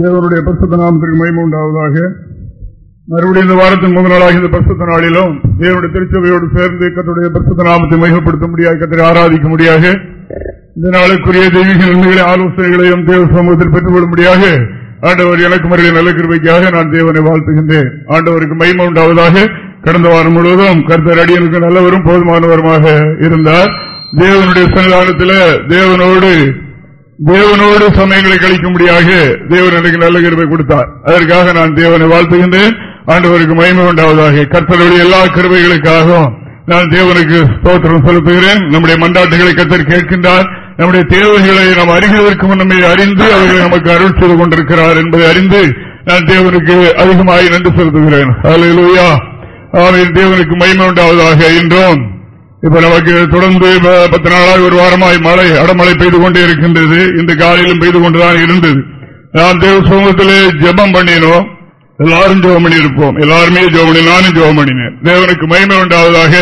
தேவனுடைய பரிசுத்த நாமத்திற்கு மயம உண்டாவதாக. மறுபடியும் இந்த வாரத்தின் முதல் நாளாக இந்த பரிசுத்த நாளிலும் தேவனுடைய திருச்சபையோடு சேர்ந்து கத்துடைய பரிசுத்த நாமத்தை மையப்படுத்த முடியாது கத்திரை ஆராதிக்க முடியாது இந்த நாளுக்குரிய தெய்வீக நன்மைகளை ஆலோசனைகளையும் தேவ சமூகத்தில் பெற்றுக்கொள்ள முடியாக ஆண்டவர் எனக்கு மறுபடியும் நல்ல கிருமைக்காக நான் தேவனை வாழ்த்துகின்றேன். ஆண்டவருக்கு மயம உண்டாவதாக கடந்த வாரம் முழுவதும் கருத்தர் அடியனுக்கு நல்லவரும் போதுமானவருமாக இருந்தார். தேவனுடைய சன்னிதானத்தில் தேவனோடு தேவனோடு சமயங்களை கழிக்கும்படியாக தேவன் எனக்கு நல்ல கிருமை கொடுத்தார். அதற்காக நான் தேவனை வாழ்த்துகின்றேன். ஆண்டவருக்கு மயிமை உண்டாவதாக. கர்த்தருடைய எல்லா கிருமைகளுக்காகவும் நான் தேவனுக்கு ஸ்தோத்திரம் செலுத்துகிறேன். நம்முடைய மண்டாட்டுகளை கத்தர் கேட்கின்றார். நம்முடைய தேவைகளை நாம் அறிகிறதற்கு முன்னமே அறிந்து அவர்களை நமக்கு அருள் செய்து கொண்டிருக்கிறார் என்பதை அறிந்து நான் தேவனுக்கு அதிகமாக நன்றி செலுத்துகிறேன். தேவனுக்கு மயிமை உண்டாவதாக என்றும். இப்ப நமக்கு தொடர்ந்து பத்து நாளாக ஒரு வாரமாய் மழை அடமழை பெய்து கொண்டே இருக்கின்றது. இந்த காலையிலும் பெய்து கொண்டுதான் இருந்தது. நான் தேவ சமூகத்திலே ஜபம் பண்ணினோம். எல்லாரும் ஜோம் பண்ணி இருப்போம். எல்லாருமே ஜோம் பண்ணி நானும் ஜோம் பண்ணினேன் தேவனுக்கு மகிமை உண்டாவதாக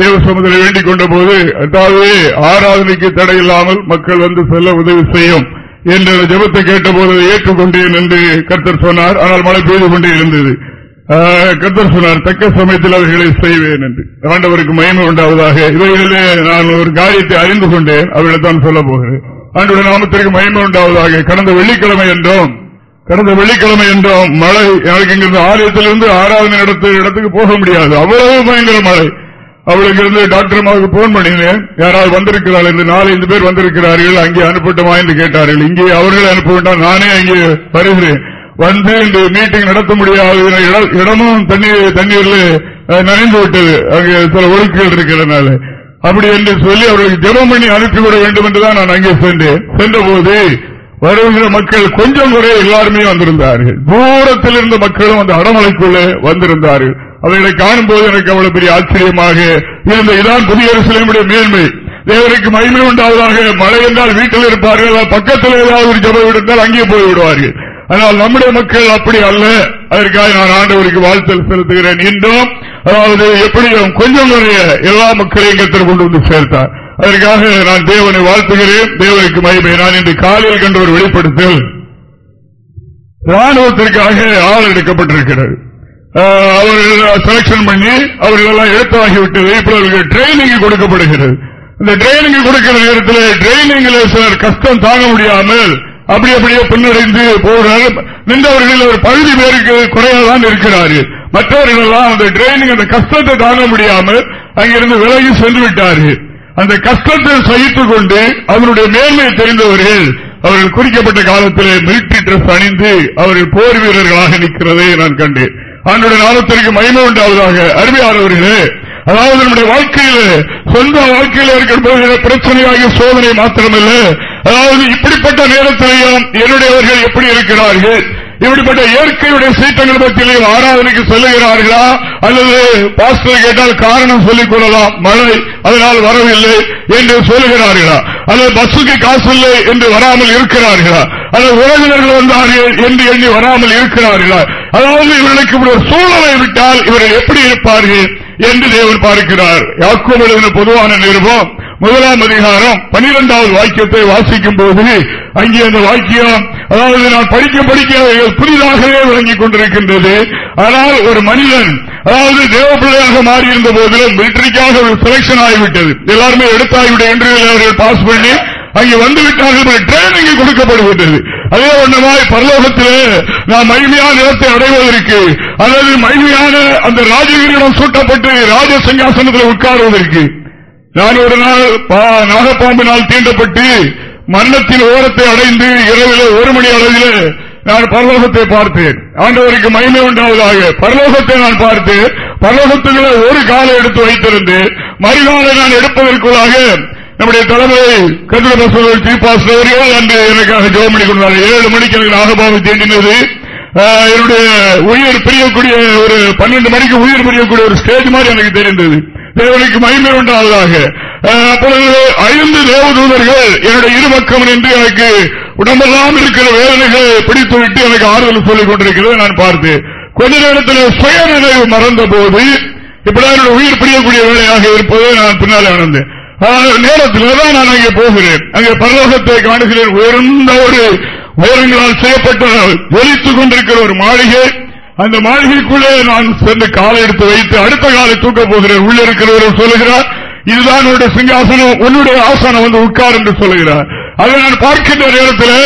தேவ சமூகத்தில் வேண்டிக் கொண்ட போது அதாவது ஆராதனைக்கு தடை இல்லாமல் மக்கள் வந்து செல்ல உதவி செய்யும் என்ற ஜபத்தை கேட்டபோது ஏற்றுக்கொண்டேன் என்று கர்த்தர் சொன்னார். ஆனால் மழை பெய்து கொண்டே இருந்தது. கத்தர் சொன்னார் தக்க சமயத்தில் அவர்களை செய்வேன் என்று. ஆண்டவருக்கு மயமை உண்டாவதாக. இவைகளிலே நான் ஒரு காரியத்தை அறிந்து கொண்டேன். அவர்களிடம் சொல்ல போகிறேன். ஆண்டோட நாமத்திற்கு மயமை உண்டாவதாக. கடந்த வெள்ளிக்கிழமை என்றோம் கடந்த வெள்ளிக்கிழமை என்றோம் மழை எனக்கு இங்கிருந்து ஆலயத்திலிருந்து ஆராதனை நடத்த இடத்துக்கு போக முடியாது. அவ்வளவு பயங்கர மழை. அவளுக்கு இருந்து டாக்டர் அம்மாவுக்கு போன் பண்ணினேன். யாராவது வந்திருக்கிறாள் என்று நாலஞ்சு பேர் வந்திருக்கிறார்கள். அங்கே அனுப்பட்டுமா என்று கேட்டார்கள். இங்கே அவர்களை அனுப்ப வேண்டாம். நானே அங்கே வருகிறேன். வந்து இந்த மீட்டிங் நடத்த முடியாது இடமும் தண்ணீர் தண்ணீர்ல நனைந்து விட்டது அங்கே சில ஒழுக்குகள் இருக்கிறதுனால. அப்படி என்று சொல்லி அவர்களுக்கு ஜெபம் பண்ணி அனுப்பிவிட வேண்டும் என்றுதான் நான் அங்கே சென்றேன். சென்ற போது வருகிற மக்கள் கொஞ்சம் குறைய எல்லாருமே வந்திருந்தார்கள். தூரத்தில் இருந்த மக்களும் அந்த அடமலைக்குள்ளே வந்திருந்தார்கள். அவர்களை காணும் போது எனக்கு அவ்வளவு பெரிய ஆச்சரியமாக இருந்த இதான் புதிய அரசியலுடைய மேன்மை. தேவருக்கு மகிமை உண்டாவதாக மழை என்றால் வீட்டில் இருப்பார்கள் பக்கத்தில் ஏதாவது ஒரு ஜபம் எடுத்தால் அங்கே போய் விடுவார்கள் ஆனால் நம்முடைய மக்கள் அப்படி அல்ல. அதற்காக நான் ஆண்டவருக்கு வாழ்த்தல் செலுத்துகிறேன். இன்றும் அதாவது எப்படியும் கொஞ்சம் நிறைய எல்லா மக்களையும் கத்திர கொண்டு வந்து சேர்த்தார். அதற்காக நான் தேவனை வாழ்த்துகிறேன். தேவனுக்கு மகிமை. நான் இன்று காலையில் கண்ட ஒரு வெளிப்படுத்தல் ராணுவத்திற்காக ஆள் எடுக்கப்பட்டிருக்கிறது. அவர்கள் செலக்ஷன் பண்ணி அவர்கள் எல்லாம் எடுத்தாகிவிட்டது இப்ப அவர்கள் ட்ரைனிங் கொடுக்கப்படுகிறது. இந்த ட்ரைனிங் கொடுக்கிற நேரத்தில் ட்ரைனிங்கில் சிலர் கஷ்டம் தாங்க முடியாமல் அப்படி அப்படியே பின்னடைந்து போகிறார் நின்றவர்களில் ஒரு பகுதி பேருக்கு குறையாதான் இருக்கிறார்கள் மற்றவர்கள் எல்லாம் அந்த ட்ரைனிங் அந்த கஷ்டத்தை தாங்க முடியாமல் அங்கிருந்து விலகி சென்று விட்டார்கள் அந்த கஷ்டத்தை சகித்துக் கொண்டு அவருடைய மேன்மையை தெரிந்தவர்கள் அவர்கள் குறிக்கப்பட்ட காலத்தில் மிலிட்டரி டிரெஸ் அணிந்து அவர்கள் போர் வீரர்களாக நிற்கிறதை நான் கண்டேன். அவனுடைய நாளத்திற்கு மகிமை உண்டாவதாக அருமையானவர்களே அதாவது நம்முடைய வாழ்க்கையில் சொந்த வாழ்க்கையில் இருக்கிற பிரச்சனையாகிய சோதனை மாத்திரமல்ல. அதாவது இப்படிப்பட்ட நேரத்திலேயும் என்னுடையவர்கள் எப்படி இருக்கிறார்கள்? இப்படிப்பட்ட இயற்கையுடைய சீட்டங்கள் பற்றியும் ஆராதனைக்கு செல்லுகிறார்களா? அல்லது பாஸ்டர் கேட்டால் காரணம் சொல்லிக் கொள்ளலாம். மழை அதனால் வரவில்லை என்று சொல்லுகிறார்களா? அல்லது பஸ்ஸுக்கு காசு இல்லை என்று வராமல் இருக்கிறார்களா? அல்லது உறவினர்கள் வந்தார்கள் என்று எண்ணி வராமல் இருக்கிறார்களா? அதாவது இவர்களுக்கு ஒரு சூழலை விட்டால் இவர்கள் எப்படி இருப்பார்கள்? என்று தேவன் பார்க்கிறார். யாக்கோம் எழுதின பொதுவான நிருபம். முதலாம் அதிகாரம் பனிரெண்டாவது வாக்கியத்தை வாசிக்கும் போது அங்கே அந்த வாக்கியம் அதாவது நான் படிக்க படிக்க புதிதாகவே விளங்கிக் கொண்டிருக்கின்றது. ஆனால் ஒரு மனிதன் அதாவது தேவ பிள்ளையாக மாறியிருந்த போதிலும் மிலிட்டரிக்காக செலக்ஷன் ஆகிவிட்டது. எல்லாருமே எடுத்தாகிவிட்ட என்று அவர்கள் பாஸ் பண்ணி அங்கே வந்துவிட்டார்கள் ட்ரைனிங் கொடுக்கப்படுகின்றது. அதே ஒன்றமாய் பரலோகத்திலே நாம் மகிமையான நிலத்தை அடைவதற்கு அல்லது மகிமையான அந்த ராஜகிரிடம் சூட்டப்பட்டு ராஜ சிங்காசனத்தில் உட்காருவதற்கு. நான் ஒரு நாள் நாகப்பாம்பினால் தீண்டப்பட்டு மரணத்தின் ஓரத்தை அடைந்து இரவில் ஒரு மணி அளவில் நான் பரலோகத்தை பார்த்தேன். ஆண்டவருக்கு மகிமை உண்டாவதாக. பரலோகத்தை நான் பார்த்து பரலோகத்துக்குள்ள ஒரு காலை எடுத்து வைத்திருந்து மறுநாளை நான் எடுப்பதற்குள்ளாக நம்முடைய தலைமை கதிர தீபாஸ் அவர்கள் அன்று எனக்காக ஜோம் பண்ணி கொண்டார் ஏழு மணிக்கு எனக்கு நாகபாவை தேடினது. என்னுடைய உயிர் பிரியக்கூடிய ஒரு பன்னெண்டு மணிக்கு உயிர் பிரியக்கூடிய ஒரு ஸ்டேஜ் மாதிரி எனக்கு தெரிந்தது. தேவனுக்கு மகிமை உண்டாவதாக. அப்பொழுது ஐந்து தேவதூதர்கள் என்னுடைய இருபக்கம் என்று எனக்கு உடம்பெல்லாம் இருக்கிற வேதனைகளை பிடித்துவிட்டு எனக்கு ஆறுதல் சொல்லிக் கொண்டிருக்கிறத நான் பார்த்தேன் கொஞ்ச நேரத்தில் சுயநினைவு மறந்த போது இப்படிதான் உயிர் பிரியக்கூடிய வேலையாக இருப்பதை நான் பின்னாலே ஆனந்தேன் நேரத்தில் தான் நான் அங்கே போகிறேன். அங்கே பரலோகத்தை காணுகிறேன். உயர்ந்த ஒரு உயரங்களால் செய்யப்பட்ட ஒலித்துக் கொண்டிருக்கிற ஒரு மாளிகை. அந்த மாளிகைக்குள்ளே நான் சென்று காலை எடுத்து வைத்து அடுத்த காலை தூக்கப் போகிறேன். உள்ளே இருக்கிறவர் சொல்லுகிறார் இதுதான் உன்னுடைய சிங்காசனம். உன்னுடைய ஆசனம் வந்து உட்கார் என்று சொல்லுகிறார். அதை நான் பார்க்கின்ற நேரத்தில்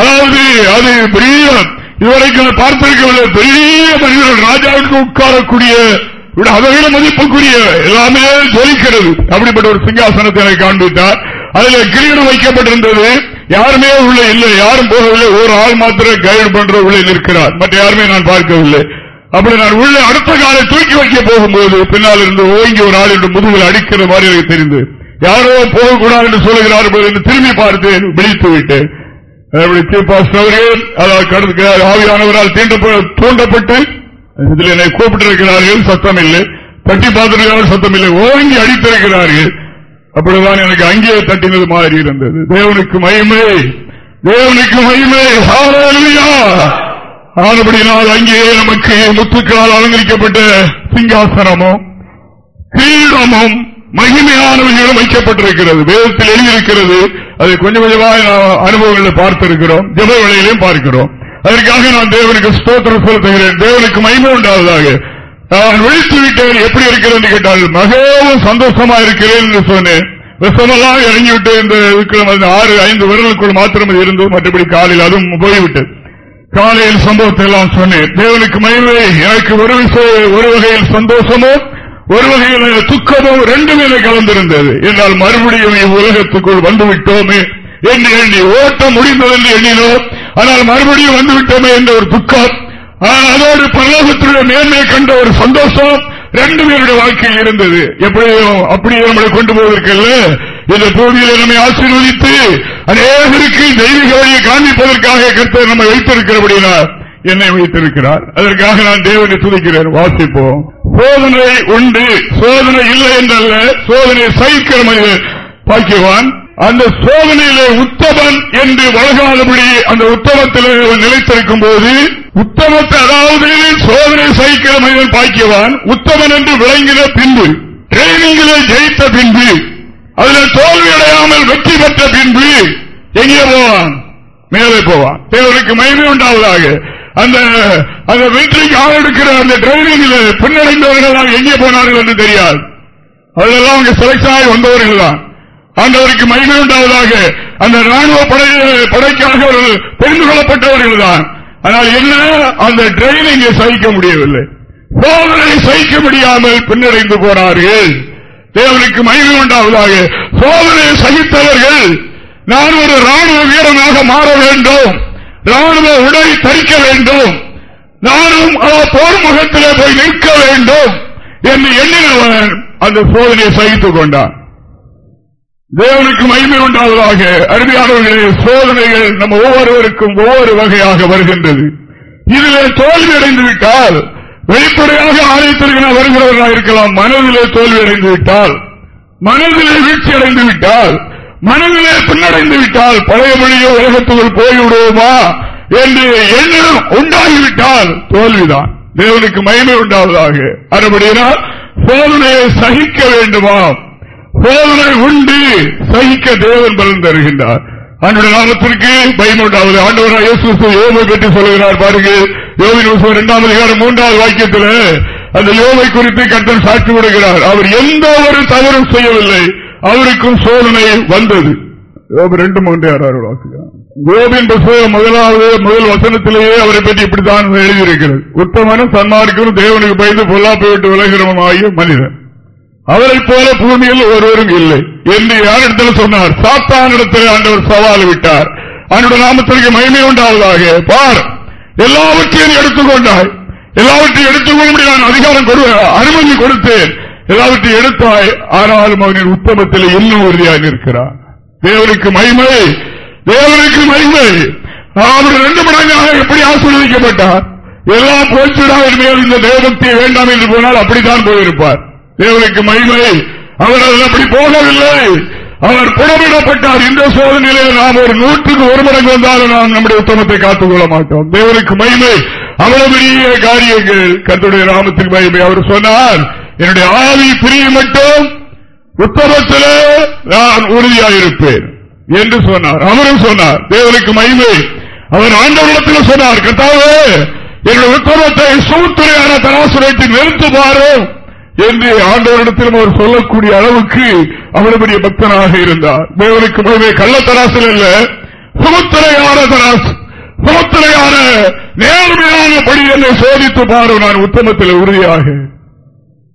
அதாவது அது பெரிய இதுவரைக்கும் பார்த்திருக்கவில்லை பெரிய மனிதர்கள் ராஜாவுக்கு உட்காரக்கூடிய அவைகளை மதிப்புக்குரிய எல்லாமே ஜொலிக்கிறது அப்படிப்பட்ட ஒரு சிங்காசனத்தை காண்பித்தார் அதுல கிரீடம் வைக்கப்பட்டிருந்தது யாருமே உள்ள இல்லை யாரும் போகவில்லை ஒரு ஆள் மாத்திர கைடு பண்ற உள்ளே நிற்கிறார் மற்ற யாருமே நான் பார்க்கவில்லை அப்படி நான் உள்ள அடுத்த காலை தூக்கி வைக்க போகும்போது பின்னால் இருந்து ஓங்கி ஒரு ஆள் என்று முதுகில் அடிக்கிற மாதிரி எனக்கு தெரிந்து யாரோ போகக்கூடாது என்று சொல்லுகிறார் என்று திரும்பி பார்த்தேன் விழித்து விட்டேன் ஆவியானவரால் தூண்டப்பட்டு இதில் என்னை கூப்பிட்டிருக்கிறார்கள் சத்தம் இல்லை தட்டி பார்த்திருக்கிறார்கள் சத்தம் இல்லை ஓங்கி அடித்திருக்கிறார்கள். அப்படிதான் எனக்கு அங்கே தட்டினது மாதிரி இருந்தது. தேவனுக்கு மகிமை. தேவனுக்கு மகிமை. ஆனபடினால் அங்கே நமக்கு முத்துக்களால் அலங்கரிக்கப்பட்ட சிங்காசனமும் கிரீடமும் மகிமையானவர்களும் வைக்கப்பட்டிருக்கிறது. வேதத்தில் எழுதியிருக்கிறது. அதை கொஞ்சம் கொஞ்சமாக அனுபவங்களை பார்த்திருக்கிறோம். ஜப வேலையிலையும் பார்க்கிறோம். அதற்காக நான் தேவனுக்கு ஸ்தோத்திரம் செலுத்துகிறேன் தேவனுக்கு மயிமை உண்டாவதாக. நான் விழித்து விட்டேன் எப்படி இருக்கிறேன் கேட்டால் மிகவும் சந்தோஷமா இருக்கிறேன் என்று சொன்னேன். விஷமெல்லாம் இறங்கிவிட்டு இந்த ஆறு ஐந்து வருடங்களுக்குள் மாத்திரம் இருந்து மற்றபடி காலையில் அதுவும் போய்விட்டது காலையில் சம்பவத்தை எல்லாம் சொன்னேன். தேவனுக்கு மகிமை எனக்கு ஒரு ஒரு வகையில் சந்தோஷமும் ஒரு வகையில் துக்கமும் ரெண்டுமே கலந்திருந்தது. என்றால் மறுபடியும் உலகத்துக்குள் வந்துவிட்டோமே என்று எண்ணி ஓட்டம் முடிந்தது என்று எண்ணினோம். ஆனால் மறுபடியும் வந்துவிட்டோமே என்ற ஒரு துக்கம். அதோடு பரலோகத்துடைய மேன்மை கண்ட ஒரு சந்தோஷம் ரெண்டு பேருடைய வாழ்க்கையில் இருந்தது. எப்படியும் அப்படியே நம்மளை கொண்டு போவதற்கல்ல. இந்த பூமியில் நம்மை ஆசீர்வதித்து அநேகருக்கு தெய்வீக வழியை காண்பிப்பதற்காக கருத்தை நம்ம வைத்திருக்கிறபடினார் என்னை வைத்திருக்கிறார். அதற்காக நான் தேவனை துதிக்கிறேன். வாசிப்போம். சோதனை உண்டு. சோதனை இல்லை என்றல்ல. சோதனை சகிக்கிற மனிதன் பாக்கியவான். அந்த சோதனையிலே உத்தமன் என்று வழங்காதபடி அந்த உத்தமத்தில் நிலைத்திருக்கும் போது உத்தமத்தை அதாவது சோதனை சகிக்கிற மனிதன் பாக்கியவான் உத்தமன் என்று விளங்கின பின்பு ட்ரைனிங்கிலே ஜெயித்த பின்பு அதில் தோல்வி அடையாமல் வெற்றி பெற்ற பின்பு எங்கே போவான்? மேலே போவான். தேவருக்கு மகிமை உண்டாவதாக. அந்த அந்த வெற்றிக்கு ஆளெடுக்கிற அந்த ட்ரைனிங்கில் பின்னடைந்தவர்கள் எங்கே போனார்கள் என்று தெரியாது. அதெல்லாம் அவங்க செலக்ட் ஆகி வந்தவர்கள் தான் ஆண்டவருக்கு மகிமை உண்டாவதாக. அந்த ராணுவ படைக்காக தெரிந்து கொள்ளப்பட்டவர்கள் தான் ஆனால் என்ன? அந்த ட்ரெயினிங்கை சகிக்க முடியவில்லை. சோதனை சகிக்க முடியாமல் பின்னடைந்து போனார்கள். தேவனுக்கு மகிமை உண்டாவதாக. சோதனை சகித்தவர்கள் நான் ஒரு ராணுவ வீரனாக மாற வேண்டும். ராணுவ உடை தரிக்க வேண்டும். நானும் போர் முகத்திலே போய் நிற்க வேண்டும் என்று எண்ணினவன் அந்த சோதனையை சகித்துக் கொண்டான். தேவனுக்கு மகிமை உண்டாவதாக. அருமையானவர்களே சோதனைகள் நம்ம ஒவ்வொருவருக்கும் ஒவ்வொரு வகையாக வருகின்றது. இதிலே தோல்வி அடைந்து விட்டால் வெளிப்படையாக ஆலயத்திற்கு நான் வருகிறவர்களாக இருக்கலாம் மனதிலே தோல்வி அடைந்து விட்டால் மனதிலே வீழ்ச்சி அடைந்து விட்டால் மனதிலே பின்னடைந்து விட்டால் பழைய மொழியை உலகத்துக்குள் போய்விடுவோமா என்று எண்ணம் உண்டாகிவிட்டால் தோல்விதான். தேவனுக்கு மகிமை உண்டாவதாக. அறுபடியினால் சோதனையை சகிக்க வேண்டுமா சோதனை உண்டு சகிக்க தேவன் பலன் தருகின்றார். அன்றைய நாமத்திற்கு பயமுண்டாவது ஆண்டவராக யோகை பற்றி சொல்லுகிறார். பாருங்க யோகின் இரண்டாம் அதிகாரம் மூன்றாவது வாக்கியத்தில் அந்த யோகை குறித்து கட்டம் சாட்சி விடுகிறார் அவர் எந்த ஒரு தவறும் செய்யவில்லை. அவருக்கும் சோதனை வந்தது. ரெண்டு மூன்று யாராவது வாசிக்கிறார் கோபின் புத்தகம் முதலாவது முதல் வசனத்திலேயே அவரை பற்றி இப்படித்தான் எழுதியிருக்கிறது. உத்தமனும் சன்மார்க்கும் தேவனுக்கு பயந்து பொல்லாப்பை விட்டு விலகிறமாகிய மனிதன். அவரை போல பூமியில் ஒருவரும் இல்லை என்று யாரிடத்தில் சொன்னார்? சாத்தானிடத்தில் ஆண்டவர் சவால் விட்டார். அவனுடைய நாமத்திற்கு மகிமை உண்டாவதாக. பார் எல்லாவற்றையும் எடுத்துக்கொண்டாய். எல்லாவற்றையும் எடுத்துக்கொள்ளும்படி நான் அதிகாரம் அனுமதி கொடுத்தேன். எல்லாவற்றையும் எடுத்தாய். ஆனாலும் அவனின் உத்தமத்தில் இன்னும் உறுதியாக நிற்கிறான் தேவனுக்கு மகிமை தேவனுக்கு மகிமை. அவர் ரெண்டு மடங்காக எப்படி ஆசீர்வதிக்கப்பட்டார்? எல்லாம் போச்சுடா மேல் இந்த தேவத்தை வேண்டாம் என்று போனால் அப்படித்தான் போயிருப்பார். தேவனுக்கு மகிமை. அவர் அதில் அப்படி போகவில்லை. அவர் புறமிடப்பட்டார். இந்த சோதனையிலே நாம் ஒரு நூற்றுக்கு ஒரு மடங்கு வந்தாலும் நாம் நம்முடைய உத்தமத்தை காத்துக் கொள்ள மாட்டோம். தேவனுக்கு மகிமை. அவ்வளவு பெரிய காரியங்கள். கத்துடைய நாமத்தின் மகிமை. அவர் சொன்னார் என்னுடைய ஆவி பிரிய மட்டும் உத்தமத்திலே நான் உறுதியாயிருப்பேன். என்று சொன்னார். அவரும் சொன்னார் தேவனுக்கு மகிமை. அவர் ஆண்டவரிடத்தில் சொன்னார் கத்தாவே என்னுடைய உத்தமத்தை சூத்துறையான தராசுரத்தை நிறுத்துமாறும் என்று ஆண்டவரிடத்திலும் அவர் சொல்லக்கூடிய அளவுக்கு அவ்வளவு பக்தனாக இருந்தார். தேவனுக்கு முதலே கள்ளத்தராசில் அல்ல சுமுத்திரையான தராசு. சுமுத்திரையான நேர்மையான படி என்னை சோதித்து பாரு நான் உத்தமத்தில் உறுதியாக.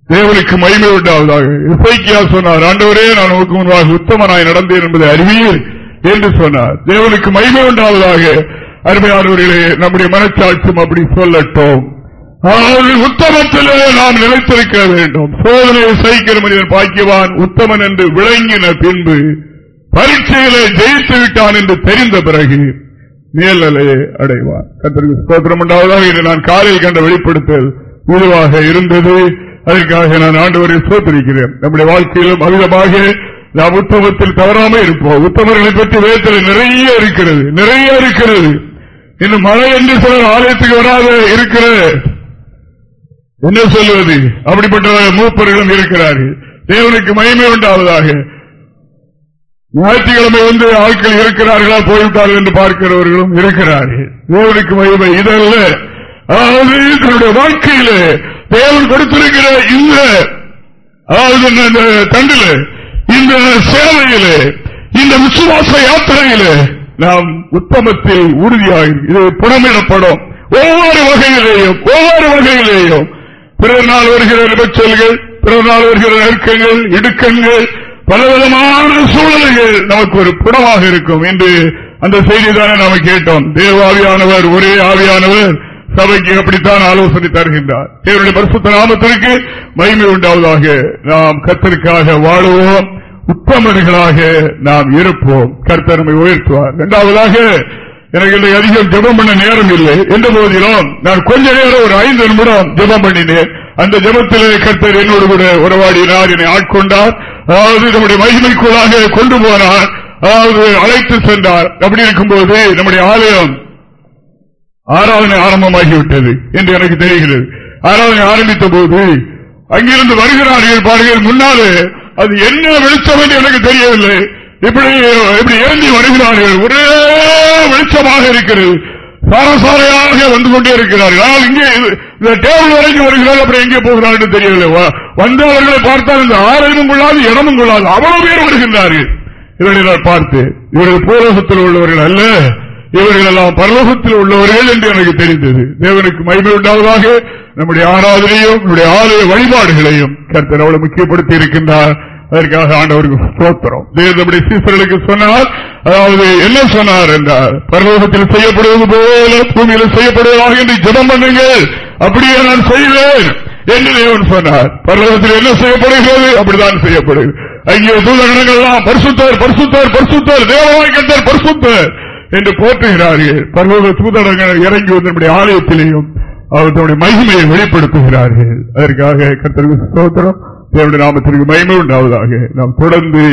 தேவனுக்கு மகிமை உண்டாவதாக. இசைக்கியா சொன்னார் ஆண்டவரே நான் உனக்கு முன்பாக உத்தமனாய் நடந்தேன் என்பதை அறிவியல் என்று சொன்னார். தேவனுக்கு மகிமை உண்டாவதாக. அருமையானவர்களே நம்முடைய மனச்சாட்சியம் அப்படி சொல்லட்டும். உத்தமத்திலே நாம் நிலைத்திருக்க வேண்டும். சோதனையை சகிக்கிற மனிதன் பாக்கியவான் உத்தமன் என்று விளங்கின பின்பு பரீட்சையிலே ஜெயித்து விட்டான் என்று தெரிந்த பிறகு மேல்நிலையை அடைவான். கத்திரிக்கு ஸ்தோத்திரம் உண்டாவதாக இன்று நான் காலையில் கண்ட வெளிப்படுத்தல் உருவாக இருந்தது. அதற்காக நான் ஆண்டு வரை சோத்திருக்கிறேன் நம்முடைய வாழ்க்கையிலும் அமிதமாக நாம் உத்தமத்தில் தவறாமல் இருப்போம். உத்தமர்களை பற்றி வேதத்தில் நிறைய இருக்கிறது நிறைய இருக்கிறது. இன்னும் மழை என்று சிலர் ஆலயத்துக்கு வராத இருக்கிற என்ன சொல்வது அப்படிப்பட்ட மூப்பர்களும் இருக்கிறார்கள். தேவனுக்கு மயமே உண்டாவதாக. ஞாயிற்றுக்கிழமை வந்து ஆட்கள் இருக்கிறார்களா போய்விட்டார்கள் என்று பார்க்கிறவர்களும் இருக்கிறார்கள். தேவனுக்கு மகிமை. இதல்ல அதாவது தன்னுடைய வாழ்க்கையில தேவன் கொடுத்திருக்கிற இந்த அதாவது தண்டில இந்த சேவையில இந்த விசுவாச யாத்திரையில நாம் உத்தமத்தில் உறுதியாக இது புறமிடப்படும் ஒவ்வொரு வகையிலேயும் ஒவ்வொரு வகையிலேயும் பிறர் நாள் வருகிற விபச்சல்கள் பிறர் நாள் வருகிற நெருக்கங்கள் இடுக்கங்கள் பலவிதமான சூழ்நிலைகள் நமக்கு ஒரு புடமாக இருக்கும் என்று அந்த செய்தி தானே நாம கேட்டோம். தேவாவியானவர் ஒரே ஆவியானவர் சபைக்கு அப்படித்தான் ஆலோசனை தருகின்றார். தேவருடைய பரிசுத்த நாமத்திற்கு மகிமை உண்டாவதாக நாம் கத்தருக்காக வாழுவோம். உத்தமர்களாக நாம் இருப்போம். கர்த்தரமை உயர்த்துவார். இரண்டாவதாக எனக்கு அதிகம் ஜபம் பண்ண நேரம் இல்லை. எந்த போதிலும் நான் கொஞ்ச நேரம் ஒரு ஐந்து நிமிடம் ஜபம் பண்ணினேன். அந்த ஜபத்திலே கர்த்தர் என்னோடு கூட உறவாடினார். என்னை ஆட்கொண்டார். அதாவது நம்முடைய மகிமைக்குள்ளாக கொண்டு போனார். அதாவது அழைத்து சென்றார். அப்படி இருக்கும்போது நம்முடைய ஆலயம் ஆராதனை ஆரம்பமாகிவிட்டது என்று எனக்கு தெரிகிறது. ஆராதனை ஆரம்பித்த போது அங்கிருந்து வருகிறார்கள் பாருங்கள் முன்னாலே. அது என்ன வெளிச்சம் என்று எனக்கு தெரியவில்லை. இப்படி இப்படி ஏந்தி வருகிறார்கள். ஒரே வெளிச்சமாக இருக்கிறது. சாரசாரையாக வந்து கொண்டே இருக்கிறார்கள். ஆனால் இங்கே இந்த டேபிள் வரைக்கும் வருகிறார்கள். அப்புறம் எங்கே போகிறார்கள் தெரியவில்லை. வந்தவர்களை பார்த்தால் இந்த ஆலயமும் கொள்ளாது இடமும் கொள்ளாது. அவ்வளவு பேர் வருகின்றார்கள். இவர்களை பார்த்து இவர்கள் பூலோகத்தில் உள்ளவர்கள் அல்ல. இவர்கள் எல்லாம் பரலோகத்தில் உள்ளவர்கள் என்று எனக்கு தெரிந்தது. தேவனுக்கு மகிமை உண்டாவதாக நம்முடைய ஆராதனையும் நம்முடைய ஆலய வழிபாடுகளையும் கருத்தர் அவ்வளவு முக்கியப்படுத்தி இருக்கின்றார் அதற்காக ஆண்டவருக்கு சோத்திரம் நம்முடைய சீசர்களுக்கு சொன்னார் அதாவது என்ன சொன்னார் என்றார் பரலோகத்தில் செய்யப்படுவது போல பூமியில் செய்யப்படுவதாக என்று ஜபம் பண்ணுங்கள். அப்படியே நான் செய்வேன் என்று தேவன் சொன்னார். பரலோகத்தில் என்ன செய்யப்படுகிறது? அப்படிதான் செய்யப்படுகிறது. அங்கே தூதகணங்கள் எல்லாம் பரிசுத்தர் பரிசுத்தர் பரிசுத்தர் தேவவாய்க்கத்தர் பரிசுத்தர் என்று போற்றுகிறார்கள். பரலோக தூதரங்கள் இறங்கி வந்து நம்முடைய ஆலயத்திலேயும் தன்னுடைய மகிமையை வெளிப்படுத்துகிறார்கள். அதற்காக கர்த்தருக்கு சோத்திரம் தேவனுடைய நாமத்திற்கு மயமே உண்டாவதாக. நாம் தொடர்ந்து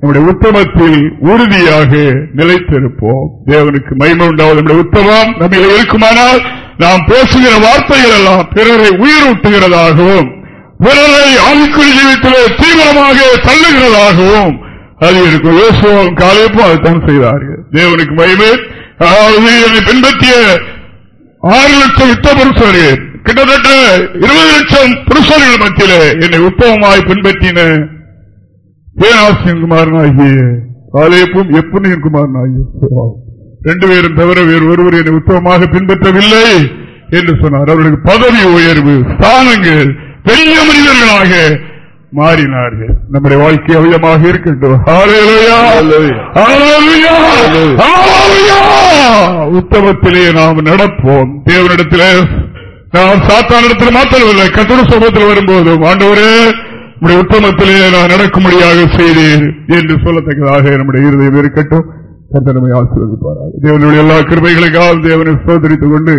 நம்முடைய உத்தமத்தில் உறுதியாக நிலைத்திருப்போம். தேவனுக்கு மயமே உண்டாவது. நம்முடைய உத்தமம் நம்ம இருக்குமானால் நாம் பேசுகிற வார்த்தைகள் எல்லாம் பிறரை உயிரூட்டுகிறதாகவும் பிறரை ஆவிக்குறி ஜீவித்திலே தீவிரமாக தள்ளுகிறதாகவும் அது இருக்கும் யோசுவம் காலையப்பும் அதைத்தான் செய்தார்கள். தேவனுக்கு மயமே அதாவது என்னை பின்பற்றிய ஆறு லட்சம் யுத்த புருஷர்கள் கிட்டத்தட்ட இருபது லட்சம் புருஷர்கள் மத்தியில என்னை உத்தமமாய் பின்பற்றின பேராசியன் ஆகிய காலையப்பும் எப்பனையும் குமாரனாகிய ரெண்டு பேரும் தவிர வேறு ஒருவர் என்னை உத்தமமாக பின்பற்றவில்லை என்று சொன்னார். அவர்களுக்கு பதவி உயர்வு ஸ்தானங்கள் பெரிய மனிதர்களாக மாறினார்கள். நம்முடைய வாழ்க்கை அவிதமாக இருக்கட்டும் உத்தமத்திலே நாம் நடப்போம். தேவனிடத்திலே நாம் சாத்தானிடத்தில் மாத்திரவில்லை கத்தட சமூகத்தில் வரும்போது ஆண்டவரே நம்முடைய உத்தமத்திலே நான் நடக்கும்படியாக செய்தேன் என்று சொல்லத்தக்கதாக நம்முடைய இருதயம் இருக்கட்டும். கத்தனமை ஆசீர்வதிப்பார்கள் தேவனுடைய எல்லா கிருமைகளுக்காக தேவனை சோதரித்துக் கொண்டு